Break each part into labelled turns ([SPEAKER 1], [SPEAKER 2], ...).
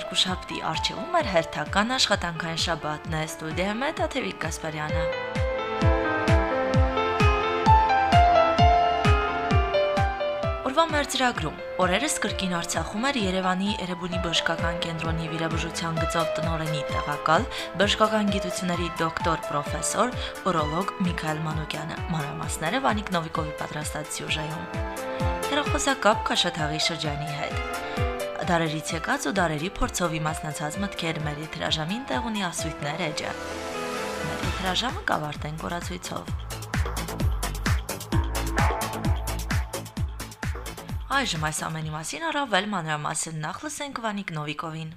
[SPEAKER 1] երկուշաբթի, արչեվում է հերթական աշխատանքային շաբաթն է, ստուդիայում է Տաթևիկ Գասպարյանը։ Օրվա մեր ծրագրում օրերս կրկին Արցախում էր Երևանի Էրեբունի բժշկական կենտրոնի վիրաբուժության գծով տնօրենի տեղակալ, բժշկական գիտությունների դոկտոր պրոֆեսոր, օրոլոգ Միքայել Մանուկյանը։ Մանրամասները Վանիկ Նովիկովի պատրաստած սյուժեում հերախոսակապ Քաշաթաղի շրջանի հետ։ Դարերից եկած ու դարերի փորձով իմացնացած մտքեր մեր եթրաժամին տեղ ունի ասույթներ էջը։ Մեր եթրաժամը կավարտենք օրացույցով։ Այժմ այս ամենի մասին առավել մանրամասն նախ լսենք Վանիկ Նովիկովին։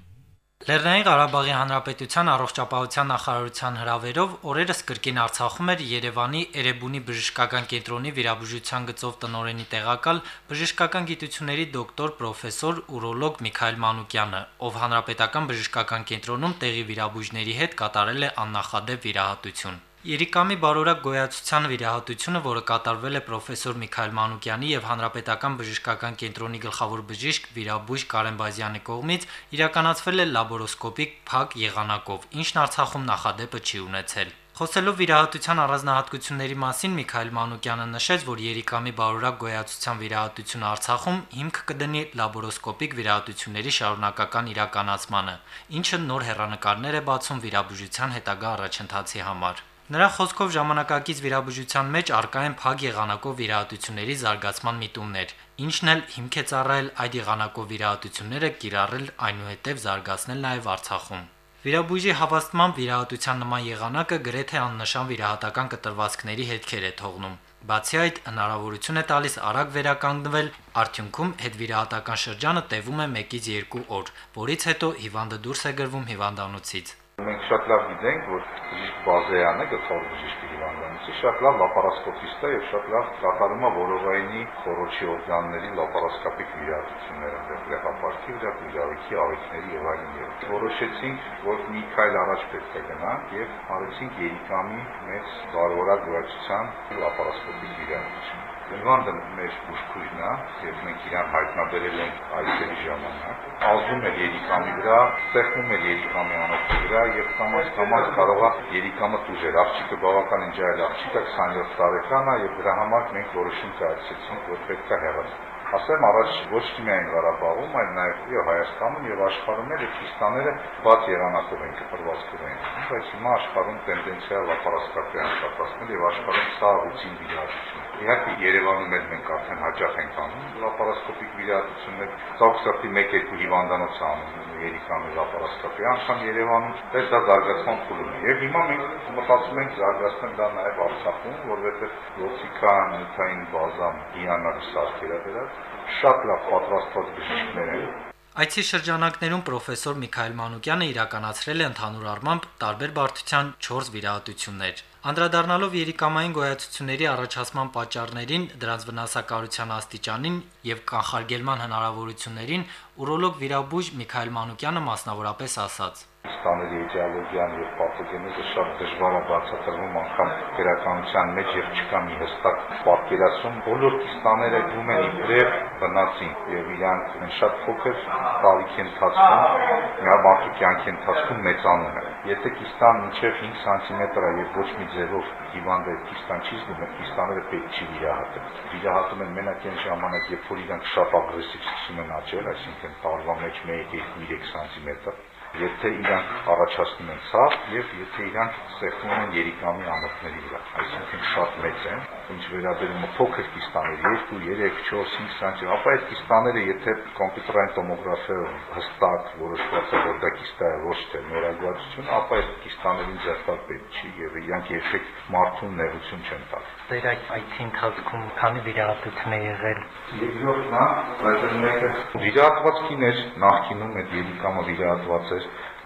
[SPEAKER 2] Լեռնային Ղարաբաղի Հանրապետության առողջապահության նախարարության հրավերով օրերս կրկին Արցախում էր Երևանի Էրեբունի բժշկական կենտրոնի վիրաբուժության գծով տնօրենի տեղակալ բժշկական գիտությունների դոկտոր պրոֆեսոր ուրոլոգ Միքայել Մանուկյանը, ով հանրապետական բժշկական կենտրոնում տեղի վիրաբույժների հետ կատարել է աննախադեպ վիրահատություն։ Երիկամի բարորակ գոյացության վիրահատությունը, որը կատարվել է պրոֆեսոր Միքայել Մանուկյանի եւ Հանրապետական բժշկական կենտրոնի գլխավոր բժիշկ Վիրաբույժ Կարեն Բազյանի կողմից, իրականացվել է լաբորոսկոպիկ փակ եղանակով, ինչն Արցախում նախադեպը չի ունեցել։ Խոսելով վիրահատության առանձնահատկությունների մասին Միքայել Մանուկյանը նշեց, որ Երիկամի բարորակ գոյացության վիրահատությունը Արցախում հիմք կդնի լաբորոսկոպիկ վիրահատությունների շարունակական իրականացմանը, ինչը նոր հերանեկարներ է բացում վիրաբուժության հետագա առաջընթացի համար։ Նրա խոսքով ժամանակակից վիրաբուժության մեջ արկա են փակ եղանակով վիրահատությունների զարգացման միտումներ, ինչն էլ հիմք է ծառայել այդ եղանակով վիրահատությունները կիրառել այնուհետև զարգացնել նաև Արցախում։ Վիրաբույժի հավաստմամբ վիրահատության նման եղանակը գրեթե աննշան վիրահատական կտրվածքների հետքեր է թողնում։ Բացի այդ, հնարավորություն է տալիս արագ վերականգնվել, արդյունքում հետվիրահատական շրջանը տևում է 1-ից 2 օր, որից հետո հիվանդը դուրս է գրվում հիվանդանոցից։
[SPEAKER 3] Մենք շատ լավ գիտենք, որ բժիշկ Բազեյանը, գլխավոր բժիշկի հիվանդանոցի, շատ լավ լապարասկոպիստ է եւ շատ լավ կատարում է որովայնի խորոչի օրգանների լապարասկոպիկ վիրահատությունները, դեպրեհապարքի վրա, դիալիզի աղիքների եւ այլն եւ որոշեցինք, որ մի քայլ առաջ պետք է գնանք եւ արեցինք Երիկամի մեծ բարորակ գոյացության լապարասկոպիկ վիրահատություն Հիվանդը մեր բուժքույրն է, եւ մենք իրան հայտնաբերել ենք այսերի ժամանակ։ Ազդում է երիկամի վրա, ստեղծում է երիկամի անոթի վրա եւ կամաց կամաց կարող է երիկամը տուժել։ Աղջիկը բավականին ջահել աղջիկ է, 27 տարեկան է եւ դրա համար մենք որոշում կայացրեցինք, որ պետք է հեռացնել ասեմ առաջ ոչ թե միայն Ղարաբաղում, այլ նաև եւ Հայաստանում եւ աշխարհում էլ քրիստոնեները բաց եղանակով են կպրվածքով են։ Բայց հիմա աշխարհում տենդենցիա լապարասկոպիա անցկացնել եւ աշխարհում սա ռուտին վիրահատություն։ Իհարկե Երևանում էլ մենք արդեն հաճախ ենք անում լապարասկոպիկ վիրահատություններ, ցավոքսարտի 1-2 հիվանդանոց անում երիկամի լապարասկոպիա, անգամ Երևանում դա զարգացման փուլում է։ Եվ հիմա մենք մտածում ենք զարգացնել դա նաև Արցախում, որովհետեւ լոցիկան, նյութային բազան, հիանալի սարքերը դրած շատ լավ պատրաստված բժիշկներ են։
[SPEAKER 2] Այցի շրջանակներում պրոֆեսոր Միքայել Մանուկյանը իրականացրել է ընդհանուր առմամբ տարբեր բարդության 4 վիրահատություններ։ Անդրադառնալով երիկամային գոյացությունների առաջացման պատճառներին, դրանց վնասակարության աստիճանին եւ կանխարգելման հնարավորություններին, ուրոլոգ վիրաբույժ Միքայել Մանուկյանը մասնավորապես ասաց
[SPEAKER 3] ստաների էտիոլոգիան եւ պաթոգենեզը շատ դժվար է բացատրվում անգամ գրականության մեջ եւ չկա մի հստակ պատկերացում բոլոր կիստաները դու են իբրև բնածին եւ իրանք շատ փոքր տարիքի ընթացքում նա մարդու կյանքի ընթացքում մեծանում է եթե կիստան մինչև 5 սանտիմետր է եւ ոչ մի ձևով հիվանդը կիստան չի զգում կիստաները պետք չի վիրահատել վիրահատում են մենակ այն ժամանակ երբ որ իրանք շատ ագրեսիվ սկսում են աճել այսինքն տարվա մեջ 1-2-3 սանտիմետր եթե իրանք առաջացնում են ցավ եւ եթե իրանք ստեղծում են երիկամի անոթների վրա, այսինքն շատ մեծ են, ինչ վերաբերում է փոքր կիստաների 2, 3, 4, 5 սանտիմ, ապա այդ կիստաները եթե կոմպյուտերային տոմոգրաֆիայով հստակ որոշված է որ դա կիստա է ոչ թե նորագործություն, ապա այդ կիստաներին ձեռքալ պետք չի եւ իրանք երբեք մարդուն նեղություն չեն տալ։
[SPEAKER 2] Ձեր այդ այցի ընթացքում քանի վիրահատություն է եղել։
[SPEAKER 3] Երկրորդն է, բայց մեկը վիրահատված կիներ նախկինում այդ երիկամը վիրահատված էր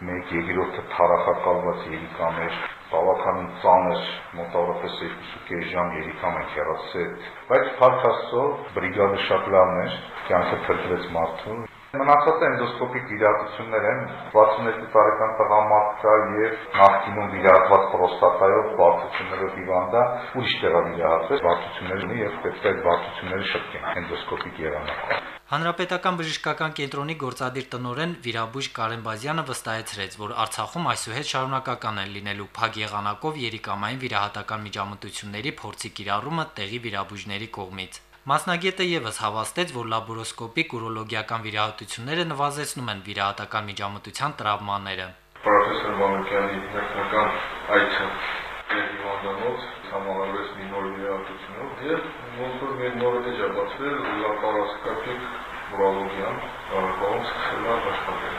[SPEAKER 3] մեկ երկրորդը թարախակալված երիկամ էր բավականին ծանր մոտավորապես 2.5 ժամ երիկամ ենք հեռացել բայց փառք Աստծո բրիգադը շատ լավն էր կյանքը փրկվեց մարդու Մնացած էնդոսկոպիկ վիրահատություններ են 62 տարեկան տղամարդ կա եւ նախկինում վիրահատված պրոստատայով բարդություններով հիվանդա ուրիշ տեղա վիրահատվեց բարդություններ ունի եւ պետք է այդ բարդությունները շփկեն էնդոսկոպիկ եղանակով։
[SPEAKER 2] Հանրապետական բժշկական կենտրոնի գործադիր տնօրեն Վիրաբույժ Կարեն Բազյանը վստահեցրեց, որ Արցախում այսուհետ շարունակական են լինելու փակ եղանակով երիկամային վիրահատական միջամտությունների փորձի կիրառումը տեղի վիրաբույժների կողմից։ Մասնագետը եւս հավաստեց, որ լաբորոսկոպիկ ուրոլոգիական վիրահատությունները նվազեցնում են վիրահատական միջամտության տրավմաները։
[SPEAKER 4] Պրոֆեսոր Մանուկյանի հերթական այցը հիվանդանոց համալավեց մի նոր վիրահատությունով եւ ոնց որ մեր նոր էջաբացվել լապարասկոպիկ ուրոլոգիան Ղարաբաղում սկսել է աշխատել։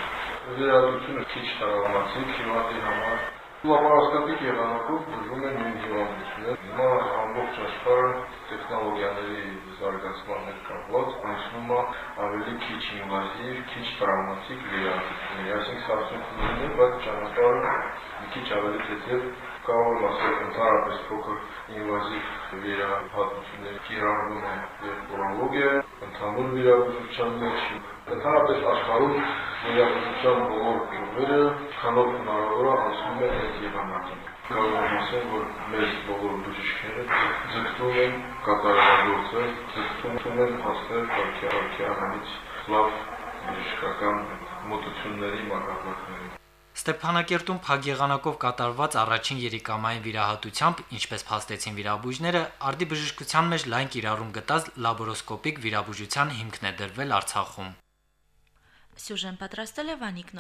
[SPEAKER 4] Վիրահատությունը քիչ տարավանացիկ հիվանդի համար Լապարասկոպիկ եղանակով բուժում են նույն հիվանդությունները։ Հիմա ամբողջ աշխարհը տեխնոլոգիաների զարգացման հետ կապված անցնում է ավելի քիչ ինվազիվ, քիչ տրավմատիկ վիրահատությունների, այսինքն սարսուխ լինի, բայց ճանապարհը մի քիչ ավելի թեթև կարող ասել ընդհանրապես փոքր ինվազիվ վիրահատությունների կիրառվում է եւ ուրոլոգիա, ընդհանուր վիրաբուժության մեջ ընդհանրապես աշխարհում վիրաբուժության բոլոր գյուղերը քանով հնարավոր է անցնում են այդ եղանակին կարող եմ ասել, որ մեր բոլոր բժիշկները ձգտում են կատարելագործել, ձգտում են հասնել կարգի լավ բժշկական մոտությունների մակարդակներին։
[SPEAKER 2] Ստեփանակերտում փագեղանակով կատարված առաջին երիկամային վիրահատությամբ, ինչպես փաստեցին վիրաբույժները, արդի բժշկության մեջ լայն կիրառում գտած լաբորոսկոպիկ վիրաբուժության հիմքն է դրվել Արցախում։
[SPEAKER 5] Սյուժեն պատրաստել է Վանիկ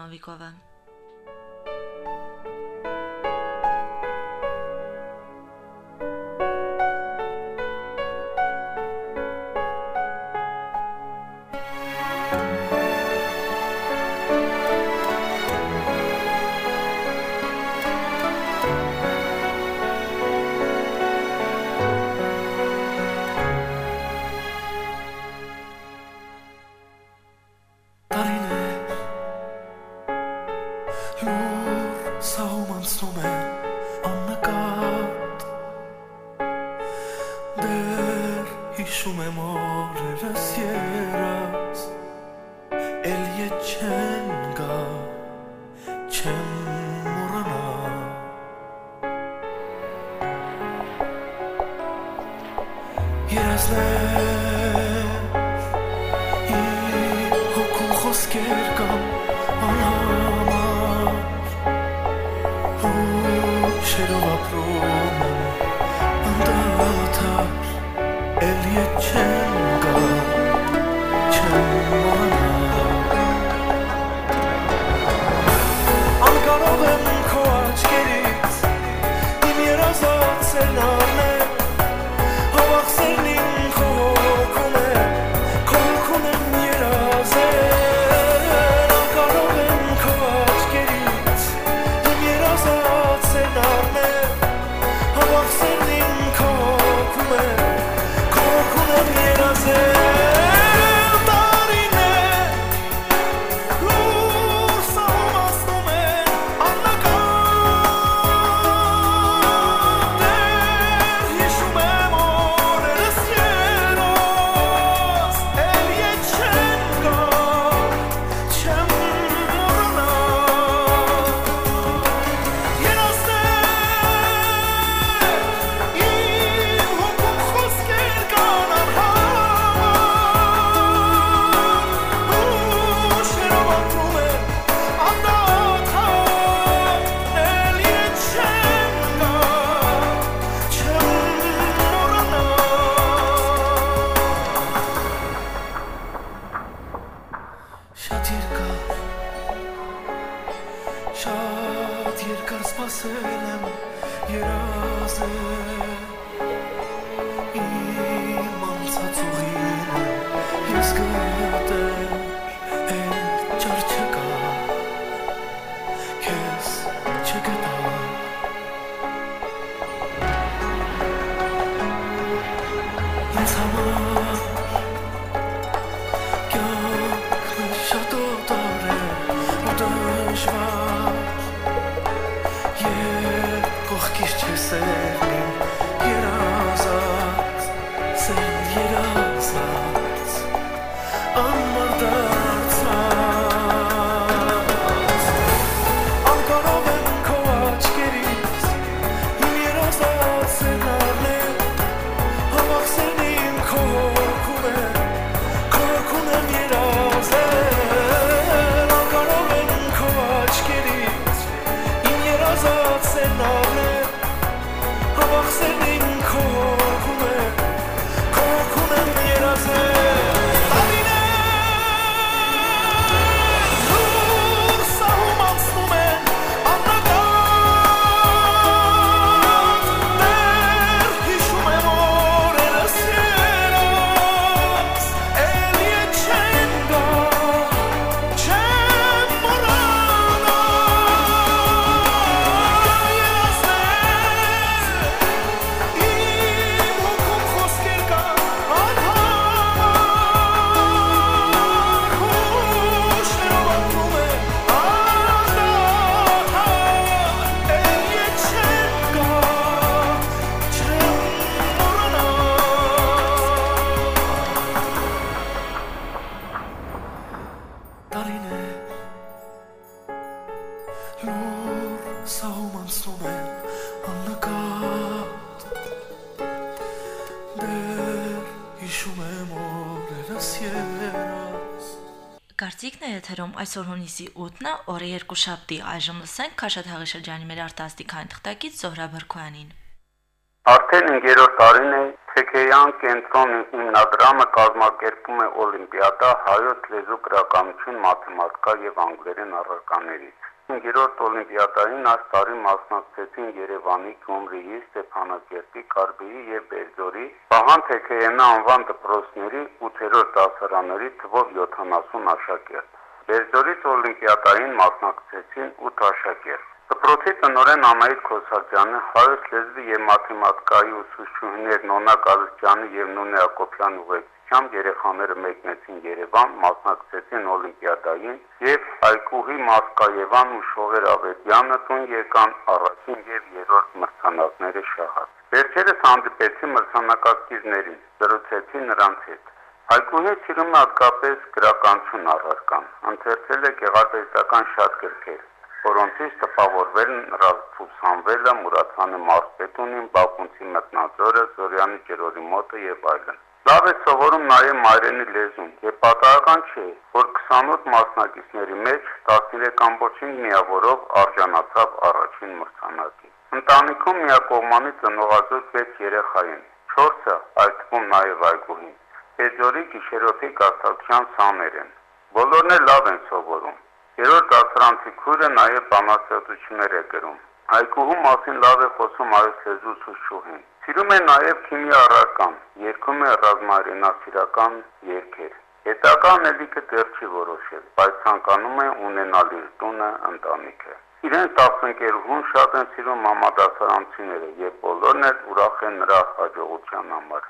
[SPEAKER 5] Լուր
[SPEAKER 6] սահում անցնում է աննկատ Դեր հիշում եմ օրերս երաս
[SPEAKER 1] Էլ ետ չեմ այսօր հունիսի 8-ը, օրը երկուշաբթի, այժմ լսենք Քաշաթաղի շրջանի մեր արտասթիկային թղթակից Զոհրա Բրքոյանին։
[SPEAKER 7] Արդեն 5-րդ տարին է Թեքեյան կենտրոնի հիմնադրամը կազմակերպում է Օլիմպիադա հայոց լեզու գրականություն, մաթեմատիկա եւ անգլերեն առարկաներից։ 5-րդ Օլիմպիադային այս տարի մասնակցեցին Երևանի, Գյումրիի, Ստեփանակերտի, Կարբիի եւ Բերձորի Վահան Թեքեյանի անվան դպրոցների 8-րդ դասարանների թվով 70 աշակերտ։ Բերձորից Օլիմպիադային մասնակցեցին 8 աշակերտ։ Դպրոցի տնօրեն Անահիտ Քոսակյանը, հայոց լեզվի եւ մաթեմատիկայի ուսուցչուհիներ Նոնա Գալստյանի եւ Նունե Ակոբյանի ուղեկցությամբ երեխաները մեկնեցին Երևան, մասնակցեցին Օլիմպիադային եւ Այկուհի Մասկաևան ու Շողեր Ավետյանը տուն եկան առաջին եւ երրորդ մրցանակները շահած։ Վերջերս հանդիպեցի մրցանակակիրներին, զրուցեցի նրանց հետ։ Այկուհի սիրում է հատկապես գրականություն առարկան, ընթերցել է գեղարվեստական շատ գրքեր, որոնցից տպավորվել են Ռասփուսանվելը, Մուրացյանի Մարսպետունին, Բակունցի մտնաձորը, Զորյանի Ջերորի մոտը եւ այլն։ Լավ է սովորում նաև մայրենի լեզուն եւ պատահական չէ, որ 28 մասնակիցների մեջ 13-ամբողջին միավորով արժանացավ առաջին մրցանակի։ Ընտանիքում միակողմանի ծնողազոր 6 երեխա են, 4-ը այդ թվում նաև այգուհին։ Էջորի գիշերօթի գաստակցության սաներ են։ Բոլորն էլ լավ են սովորում։ Երրորդ դասարանցի քույրը նաև բանաստեղծություններ է գրում։ Այգուհու մասին լավ է խոսում այս լեզու ուսուցչուհին։ Սիրում է նաև քիմիա առական, երգում է ռազմարենասիրական երգեր։ Հետագա անելիքը դեռ չի որոշել, բայց ցանկանում է ունենալ իր տունը, ընտանիքը։ Իրենց դասընկերուհուն շատ են սիրում մամադասարանցիները եւ բոլորն էլ ուրախ են նրա հաջողության համար։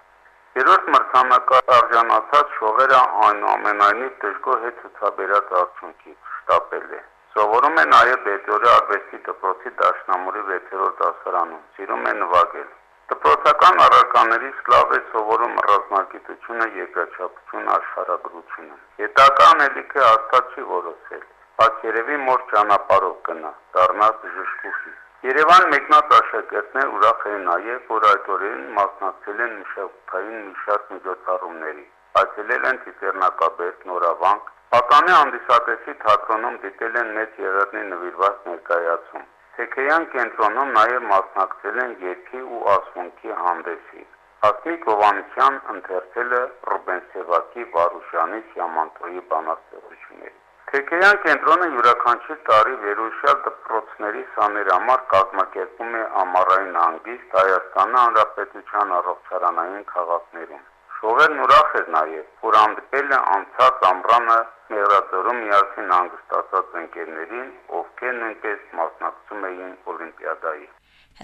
[SPEAKER 7] Երրորդ մրցանակը արժանացած շողերը այնուամենայնիվ դժգոհ հետ ցուցաբերած արդյունքի շտապել է։ Սովորում է նաև Բեդորի արվեստի դպրոցի դաշնամուրի 6-րդ դասարանում։ Սիրում է նվագել։ Դպրոցական առարկաներից լավ է սովորում ռազմագիտությունը, երկրաչափությունը, աշխարհագրությունը։ Հետագա անելիքը հաստատ չի որոշել, բայց երևի մոր ճանապարհով կնա, դառնա բժշկուհի։ Երևան մեկնած աշակերտներ ուրախ են նաև, որ այդ օրերին մասնակցել են մշակութային մի շարք միջոցառումների։ Այցելել են Տիտերնակաբերդ, Նորավանք, Պատանի հանդիսատեսի թատրոնում դիտել են մեծ եղերնի նվիրված ներկայացում։ Թեքեյան կենտրոնում նաև մասնակցել են երկի ու ասմունքի հանդեսի։ Հասմիկ Հովանեսյան ընթերցել է Ռուբեն Սևակի Վարուշյանի Սիամանտոյի բանաստեղծությունները։ Թեքեյան կենտրոնը յուրաքանչյուր տարի վերոշյալ դպրոցների սաներ համար կազմակերպում է ամառային հանգիստ Հայաստանի Հանրապետության առողջարանային քաղաքներում։ Շողերն ուրախ էր նաև, որ հանդիպել է անցած ամռանը Մեղրացորում միասին հանգստացած ընկերներին, ովքեր նույնպես մասնակցում էին Օլիմպիադայի։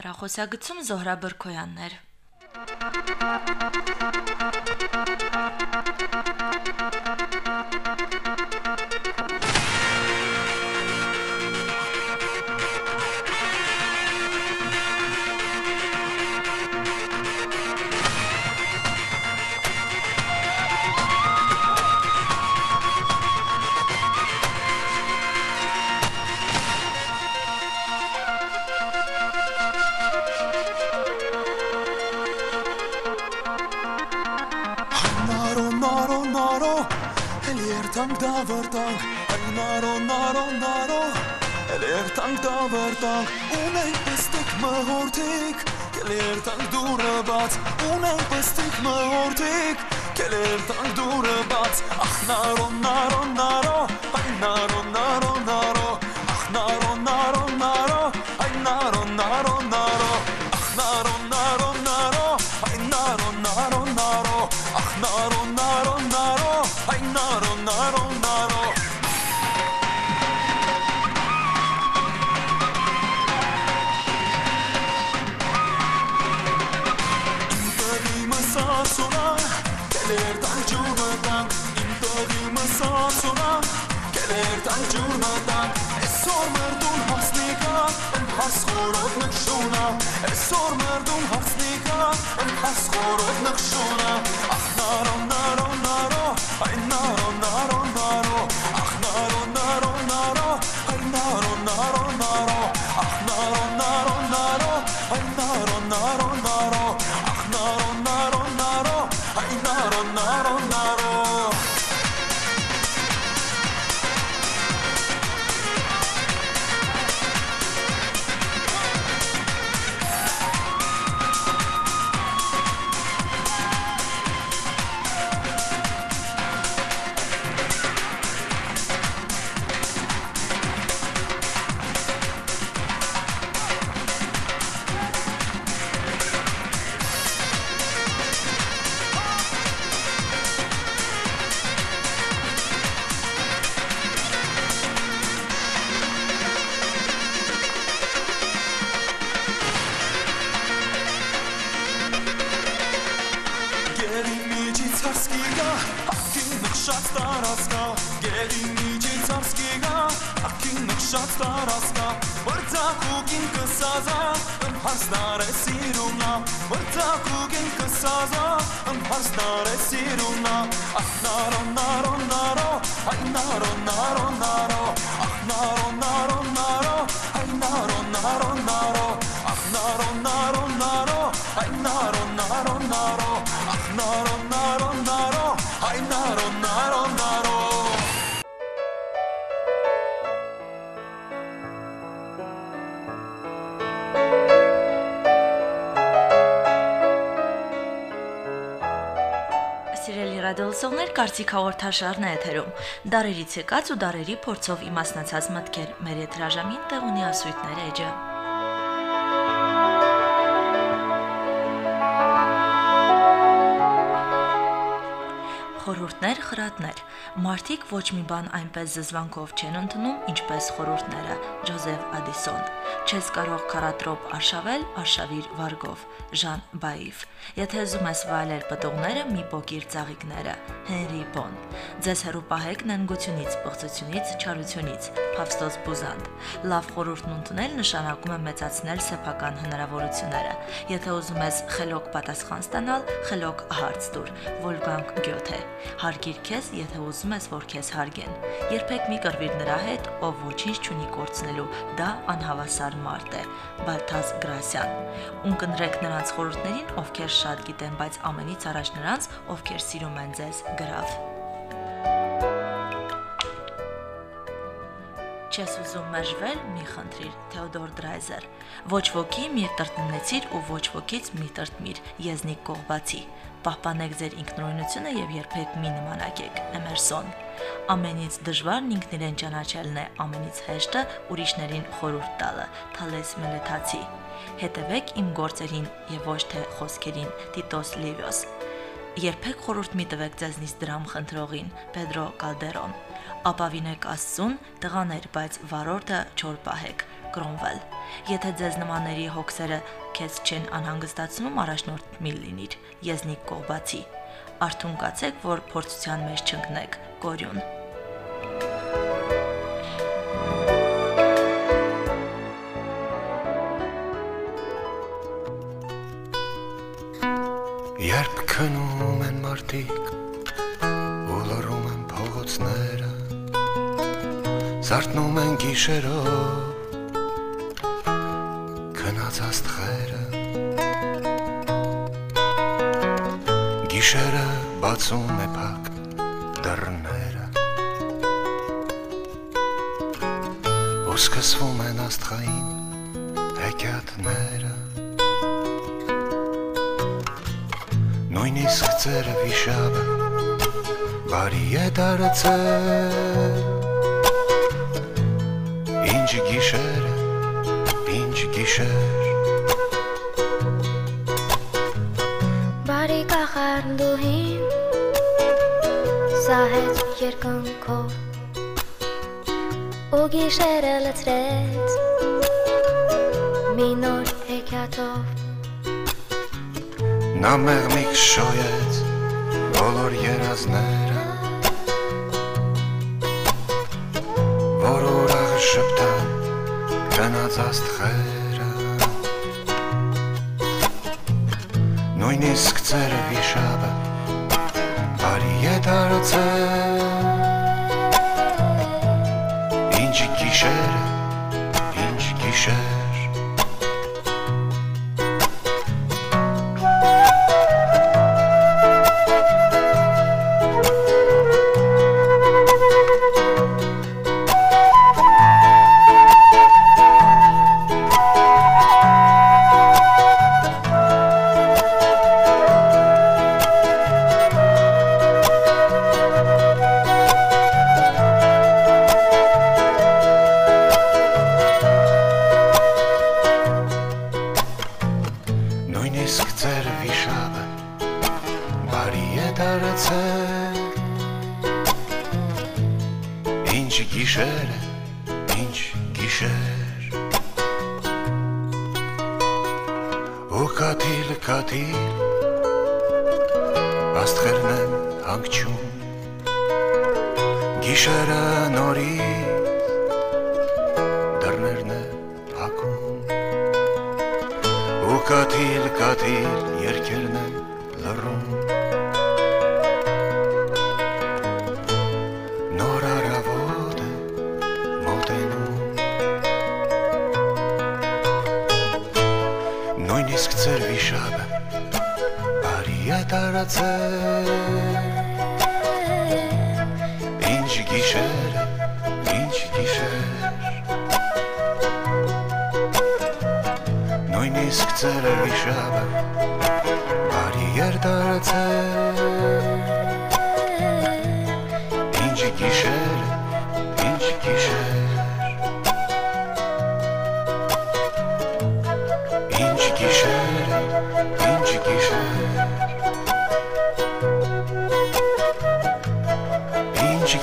[SPEAKER 1] Հերախոսագծում Զոհրա Thank you.
[SPEAKER 6] Երթանք դավարտանք, այ նարո, նարո, նարո, էլ երթանք դավարտանք, ունենք պստիկ մհորդիկ, կել երթանք դուրը բաց, ունենք պստիկ մհորդիկ, կել երթանք դուրը բաց, ախ նարո, նարո, նարո, այ նարո, նարո, սիրումնա բրձակուկին կսազա ըմհարստար է սիրումնա ախ նարո նարո նարո այ նարո նարո նարո ախ նարո նարո նարո այ նարո նարո նարո ախ նարո նարո նարո այ նարո նարո նարո ախ նարո
[SPEAKER 1] Ռադիոլսողներ, կարծիք հաղորդաշարն է եթերում։ Դարերից եկած ու դարերի փորձով իմաստնացած մտքեր մեր եթրաժամին տեղ ունի ասույթներ էջը։ Խորհուրդներ, խրատներ։ Մարդիկ ոչ մի բան այնպես զզվանքով չեն ընդունում, ինչպես խորհուրդները։ Ջոզեֆ Ադիսոն։ Չես կարող քարատրոպ արշավել, արշավիր վարգով։ Ժան Բայիվ։ Եթե ուզում ես վայելել պտուղները, մի փոքիր ծաղիկները։ Հենրի Բոն։ Ձեզ հերո պահեք նենգությունից, պղծությունից, չարությունից։ Փավստոս Բուզանդ։ Լավ խորհուրդն ընդունել նշանակում է մեծացնել սեփական հնարավորությունները։ Եթե ուզում ես խելոք պատասխան ստանալ, խելոք հարց տուր։ Վոլգանգ Գյոթե։ Հարգիր քեզ, եթե ուզում ես, որ քեզ հարգեն։ Երբեք մի կռվիր նրա հետ, ով ոչինչ չունի կորցնելու։ Դա անհավասար մարդ է։ Բալթազ Գրասյան։ Ունկնդրեք նրանց խորհուրդներին, ովքեր շատ գիտեն, բայց ամենից առաջ նրանց, ովքեր սիրում են ձեզ, գրավ։ Չես ուզում մերժվել, մի խնդրիր, Թեոդոր Դրայզեր։ Ոչ ոքի մի տրտնեցիր ու ոչ ոքից մի տրտմիր, Եզնիկ Կողբացի։ Պահպանեք ձեր ինքնուրույնությունը եւ երբեք մի նմանակեք, Էմերսոն։ Ամենից դժվարն ինքն իրեն ճանաչելն է, ամենից հեշտը ուրիշներին խորհուրդ տալը, Թալես Մելեթացի։ Հետևեք իմ գործերին եւ ոչ թե խոսքերին, Տիտոս Լիվիոս։ Երբեք խորհուրդ մի տվեք ձեզնից դրամ խնդրողին, Պեդրո Կալդերոն։ Ապավինեք Աստծուն, տղաներ, բայց վարորդը չոր պահեք, Կրոնվել։ Եթե ձեզ նմանների հոգսերը քեզ չեն անհանգստացնում, առաջնորդ մի լինիր, Եզնիկ Կողբացի։ Արթուն կացեք, որ փորձության մեջ չընկնեք, Կորյուն։
[SPEAKER 8] Երբ քնում են մարդիկ ու լռում են փողոցները Զարթնում են գիշերով բացում է փակ դռները ու սկսվում են աստղային հեքիաթները Նույնիսկ ծերը վիշապը բարի է դարձել Ինչ գիշեր, ինչ գիշեր
[SPEAKER 9] Սահեց երկնքով Ու գիշերը լցրեց Մի նոր հեքիաթով
[SPEAKER 8] Նա մեղմիկ շոյեց բոլոր երազները Որ ուրախ շպտան գնաց աստղերը Նույնիսկ ծերը վիշապը բարի է դարձել Ինչ գիշեր, ինչ գիշեր Ու կաթիլ, կաթիլ աստղերն են հանգչում Գիշերը նորի դռներն է փակում ու կաթիլ կաթիլ երկերն է տարածել Ինչ գիշեր, ինչ գիշեր Նույնիսկ ծեր վիշապը բարի էր տարածել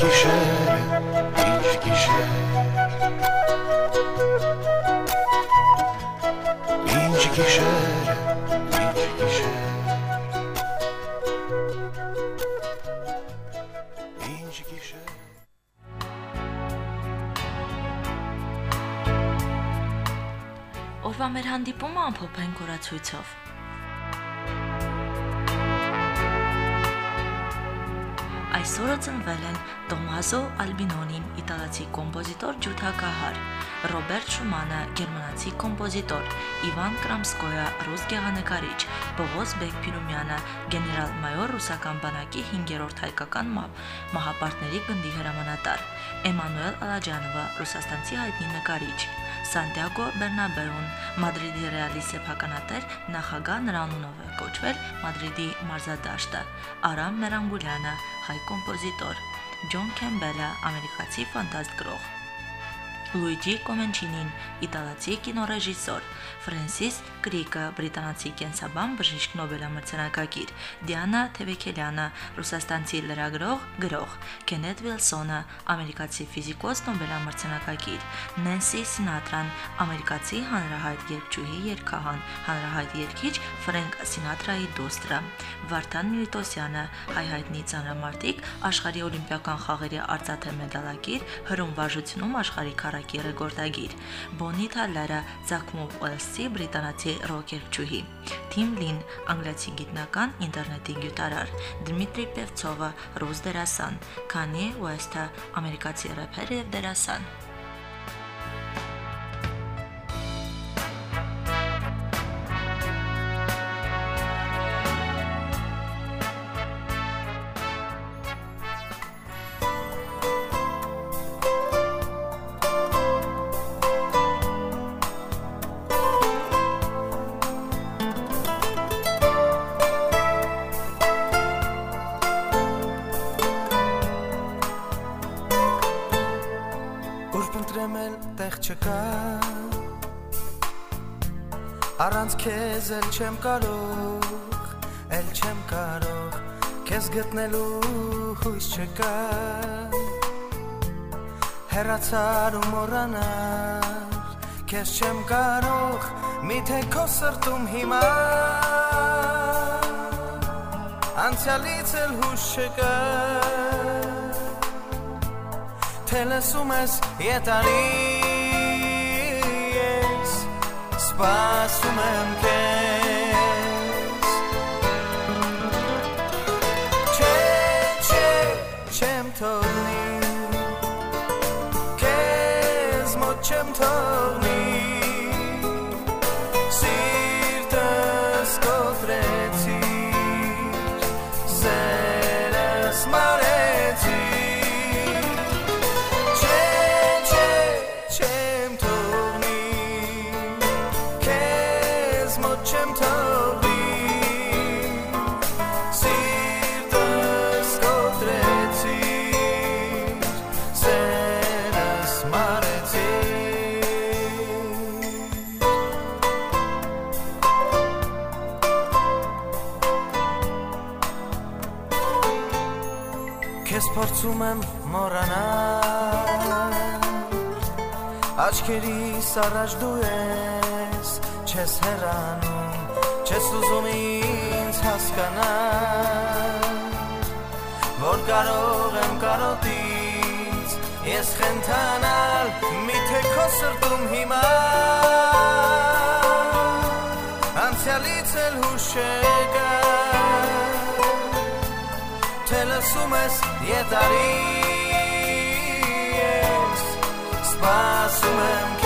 [SPEAKER 8] գիշեր, ինչ գիշեր Ինչ գիշեր, ինչ գիշեր
[SPEAKER 1] Օրվա մեր հանդիպումը ամփոփենք օրացույցով։ Այսօրը ծնվել են Տոմասո Ալբինոնին, իտալացի կոմպոզիտոր, ջութակահար, Ռոբերտ Շումանը, գերմանացի կոմպոզիտոր, Իվան Կրամսկոյա, ռուս գեղանկարիչ, Պողոս Բեկփիրումյանը, գեներալ-մայոր ռուսական բանակի 5-րդ հայկական մահ- մահապարտների գնդի հրամանատար, Էմանուել Ալաջանովը, ռուսաստանցի հայտնի նկարիչ, Սանտիագո Բերնաբեուն, Մադրիդի Ռեալի սեփականատեր, նախագահ նրա անունով է կոչվել Մադրիդի մարզադաշտը, Արամ Մերանգուլյանը, հայ կոմպոզիտոր, Ջոն Քեմբելը, ամերիկացի ֆանտաստ գրող, Լուիջի Կոմենչինին, իտալացի կինոռեժիսոր, Ֆրանսիս Կրիկը, բրիտանացի կենսաբան, բժիշկ Նոբելամրցանակակիր, Դիանա Թևեկելյանը, ռուսաստանցի լրագրող, գրող, Քենեթ Վիլսոնը, ամերիկացի ֆիզիկոս Նոբելամրցանակակիր, Նենսի Սինատրան, ամերիկացի հանրահայտ երգչուհի երգահան, հանրահայտ երգիչ Ֆրենկ Սինատրայի դուստրը, Վարդան Միլիտոսյանը, հայ հայտնի ծանրամարտիկ, աշխարհի օլիմպիական խաղերի արծաթե մեդալակիր, հրում վարժությունում աշխարհի քառակի ռեկորդագիր, Բոնի Թալլերը, Զակմով Ուելսի բրիտանացի ռոք երգչուհի, Թիմ Լին, անգլիացի գիտնական, ինտերնետի գյուտարար, Դմիտրի Պևցովը, ռուս դերասան, Քանիե Ուեսթը, ամերիկացի рэփեր եւ դերասան։
[SPEAKER 10] չեմ կարող էլ չեմ կարող քեզ գտնելու հույս չկա Հերացար ու մոռանալ քեզ չեմ կարող միթե քո սրտում հիմա Անցյալից էլ հույս չկա թե լսում ես ետանի ես սպասում եմ քեզ չեմ թողնի քեզ մոտ չեմ թողնի սիրտս կոտրեցի սերս մարեցի Քեզ փորձում եմ մոռանալ Աչքերիս առաջ դու ես Չես հեռանում Չես ուզում ինձ հասկանալ Որ կարող եմ կարոտի ես խենթանալ միթե քո սրտում հիմա անցյալից էլ հուշեգա թե լսում ես ետարի ես սպասում եմ